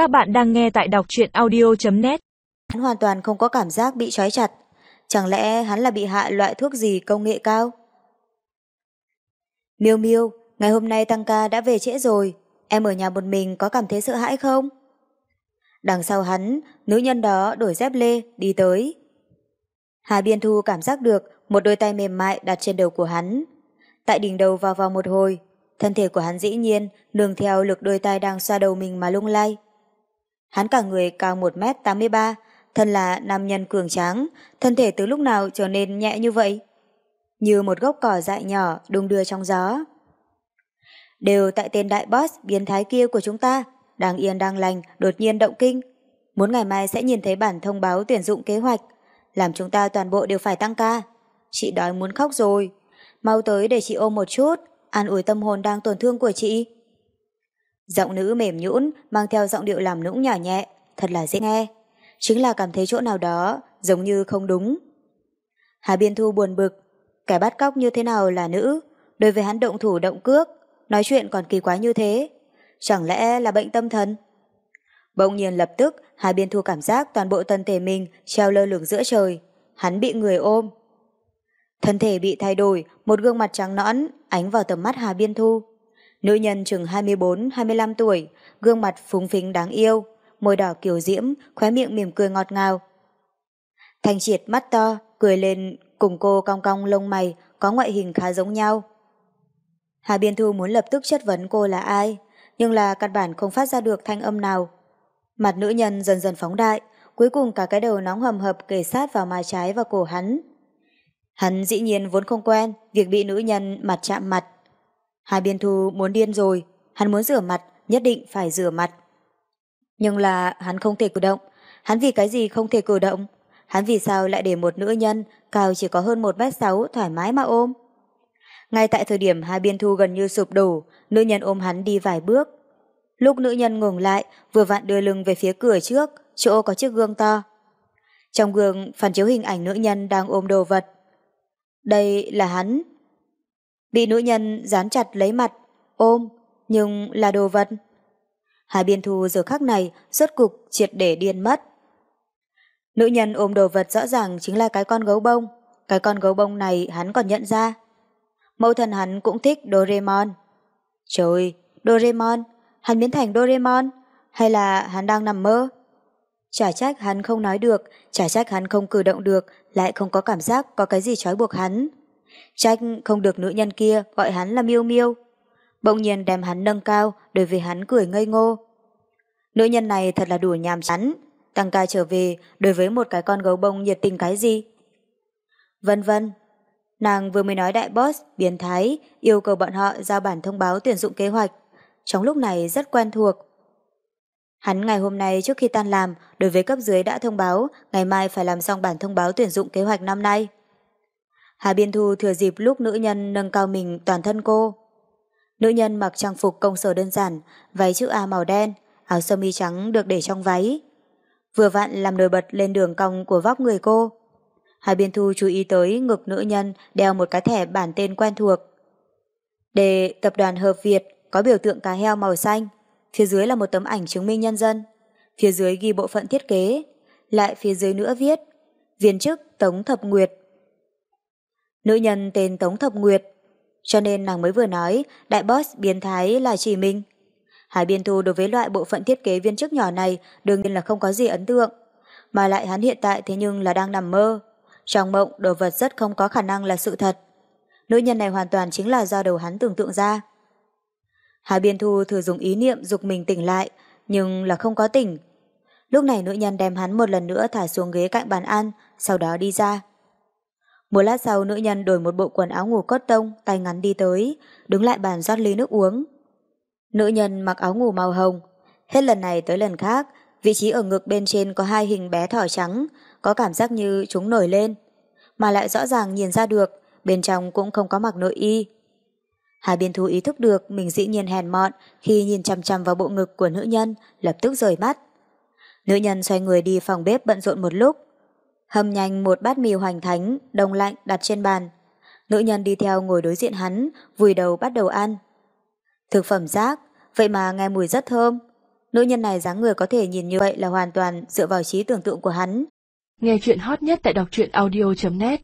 Các bạn đang nghe tại đọc truyện audio.net Hắn hoàn toàn không có cảm giác bị trói chặt. Chẳng lẽ hắn là bị hạ loại thuốc gì công nghệ cao? Miêu Miêu, ngày hôm nay tăng ca đã về trễ rồi. Em ở nhà một mình có cảm thấy sợ hãi không? Đằng sau hắn, nữ nhân đó đổi dép lê, đi tới. Hà Biên Thu cảm giác được một đôi tay mềm mại đặt trên đầu của hắn. Tại đỉnh đầu vào vào một hồi, thân thể của hắn dĩ nhiên nương theo lực đôi tay đang xoa đầu mình mà lung lay. Hắn cả người cao 1m83, thân là nam nhân cường tráng, thân thể từ lúc nào trở nên nhẹ như vậy? Như một gốc cỏ dại nhỏ đung đưa trong gió. Đều tại tên đại boss biến thái kia của chúng ta, đang yên đang lành, đột nhiên động kinh. Muốn ngày mai sẽ nhìn thấy bản thông báo tuyển dụng kế hoạch, làm chúng ta toàn bộ đều phải tăng ca. Chị đói muốn khóc rồi. Mau tới để chị ôm một chút, an ủi tâm hồn đang tổn thương của chị. Giọng nữ mềm nhũn mang theo giọng điệu làm nũng nhỏ nhẹ, thật là dễ nghe. Chính là cảm thấy chỗ nào đó giống như không đúng. Hà Biên Thu buồn bực, kẻ bắt cóc như thế nào là nữ, đối với hắn động thủ động cước, nói chuyện còn kỳ quái như thế. Chẳng lẽ là bệnh tâm thần? Bỗng nhiên lập tức, Hà Biên Thu cảm giác toàn bộ thân thể mình treo lơ lửng giữa trời. Hắn bị người ôm. Thân thể bị thay đổi, một gương mặt trắng nõn, ánh vào tầm mắt Hà Biên Thu. Nữ nhân chừng 24-25 tuổi, gương mặt phúng phính đáng yêu, môi đỏ kiều diễm, khóe miệng mỉm cười ngọt ngào. Thanh triệt mắt to, cười lên cùng cô cong cong lông mày, có ngoại hình khá giống nhau. Hà Biên Thu muốn lập tức chất vấn cô là ai, nhưng là căn bản không phát ra được thanh âm nào. Mặt nữ nhân dần dần phóng đại, cuối cùng cả cái đầu nóng hầm hập kề sát vào má trái và cổ hắn. Hắn dĩ nhiên vốn không quen việc bị nữ nhân mặt chạm mặt. Hai biên thu muốn điên rồi, hắn muốn rửa mặt, nhất định phải rửa mặt. Nhưng là hắn không thể cử động, hắn vì cái gì không thể cử động? Hắn vì sao lại để một nữ nhân cao chỉ có hơn 1m6 thoải mái mà ôm? Ngay tại thời điểm hai biên thu gần như sụp đổ, nữ nhân ôm hắn đi vài bước. Lúc nữ nhân ngừng lại, vừa vặn đưa lưng về phía cửa trước, chỗ có chiếc gương to. Trong gương phản chiếu hình ảnh nữ nhân đang ôm đồ vật. Đây là hắn. Bị nữ nhân dán chặt lấy mặt, ôm, nhưng là đồ vật. Hai biên thu giờ khắc này rốt cục triệt để điên mất. Nữ nhân ôm đồ vật rõ ràng chính là cái con gấu bông. Cái con gấu bông này hắn còn nhận ra. Mẫu thân hắn cũng thích Doraemon. Trời, Doraemon, hắn biến thành Doraemon, hay là hắn đang nằm mơ? Chả trách hắn không nói được, chả trách hắn không cử động được, lại không có cảm giác có cái gì trói buộc hắn. Trách không được nữ nhân kia gọi hắn là miêu miêu. Bỗng nhiên đem hắn nâng cao, đối với hắn cười ngây ngô. Nữ nhân này thật là đủ nhàm chán, tăng ca trở về đối với một cái con gấu bông nhiệt tình cái gì. Vân vân, nàng vừa mới nói đại boss, biến thái, yêu cầu bọn họ giao bản thông báo tuyển dụng kế hoạch. Trong lúc này rất quen thuộc. Hắn ngày hôm nay trước khi tan làm, đối với cấp dưới đã thông báo ngày mai phải làm xong bản thông báo tuyển dụng kế hoạch năm nay. Hà Biên Thu thừa dịp lúc nữ nhân nâng cao mình toàn thân cô. Nữ nhân mặc trang phục công sở đơn giản, váy chữ A màu đen, áo sơ mi trắng được để trong váy. Vừa vặn làm nổi bật lên đường cong của vóc người cô. Hà Biên Thu chú ý tới ngực nữ nhân đeo một cái thẻ bản tên quen thuộc. Để tập đoàn Hợp Việt có biểu tượng cá heo màu xanh, phía dưới là một tấm ảnh chứng minh nhân dân, phía dưới ghi bộ phận thiết kế, lại phía dưới nữa viết viên chức Tống Thập Nguyệt. Nữ nhân tên Tống Thập Nguyệt, cho nên nàng mới vừa nói đại boss biến thái là chỉ mình. Hải Biên Thu đối với loại bộ phận thiết kế viên chức nhỏ này đương nhiên là không có gì ấn tượng, mà lại hắn hiện tại thế nhưng là đang nằm mơ. Trong mộng đồ vật rất không có khả năng là sự thật. Nữ nhân này hoàn toàn chính là do đầu hắn tưởng tượng ra. hải Biên Thu thử dùng ý niệm dục mình tỉnh lại, nhưng là không có tỉnh. Lúc này nữ nhân đem hắn một lần nữa thả xuống ghế cạnh bàn ăn, sau đó đi ra. Một lát sau nữ nhân đổi một bộ quần áo ngủ cốt tông, tay ngắn đi tới, đứng lại bàn rót ly nước uống. Nữ nhân mặc áo ngủ màu hồng, hết lần này tới lần khác, vị trí ở ngực bên trên có hai hình bé thỏ trắng, có cảm giác như chúng nổi lên, mà lại rõ ràng nhìn ra được, bên trong cũng không có mặc nội y. Hà Biên Thu ý thức được mình dĩ nhiên hèn mọn khi nhìn chăm chăm vào bộ ngực của nữ nhân, lập tức rời mắt. Nữ nhân xoay người đi phòng bếp bận rộn một lúc. Hầm nhanh một bát mì hoành thánh, đông lạnh đặt trên bàn. Nữ nhân đi theo ngồi đối diện hắn, vùi đầu bắt đầu ăn. Thực phẩm rác, vậy mà nghe mùi rất thơm. Nữ nhân này dáng người có thể nhìn như vậy là hoàn toàn dựa vào trí tưởng tượng của hắn. Nghe chuyện hot nhất tại đọc truyện audio.net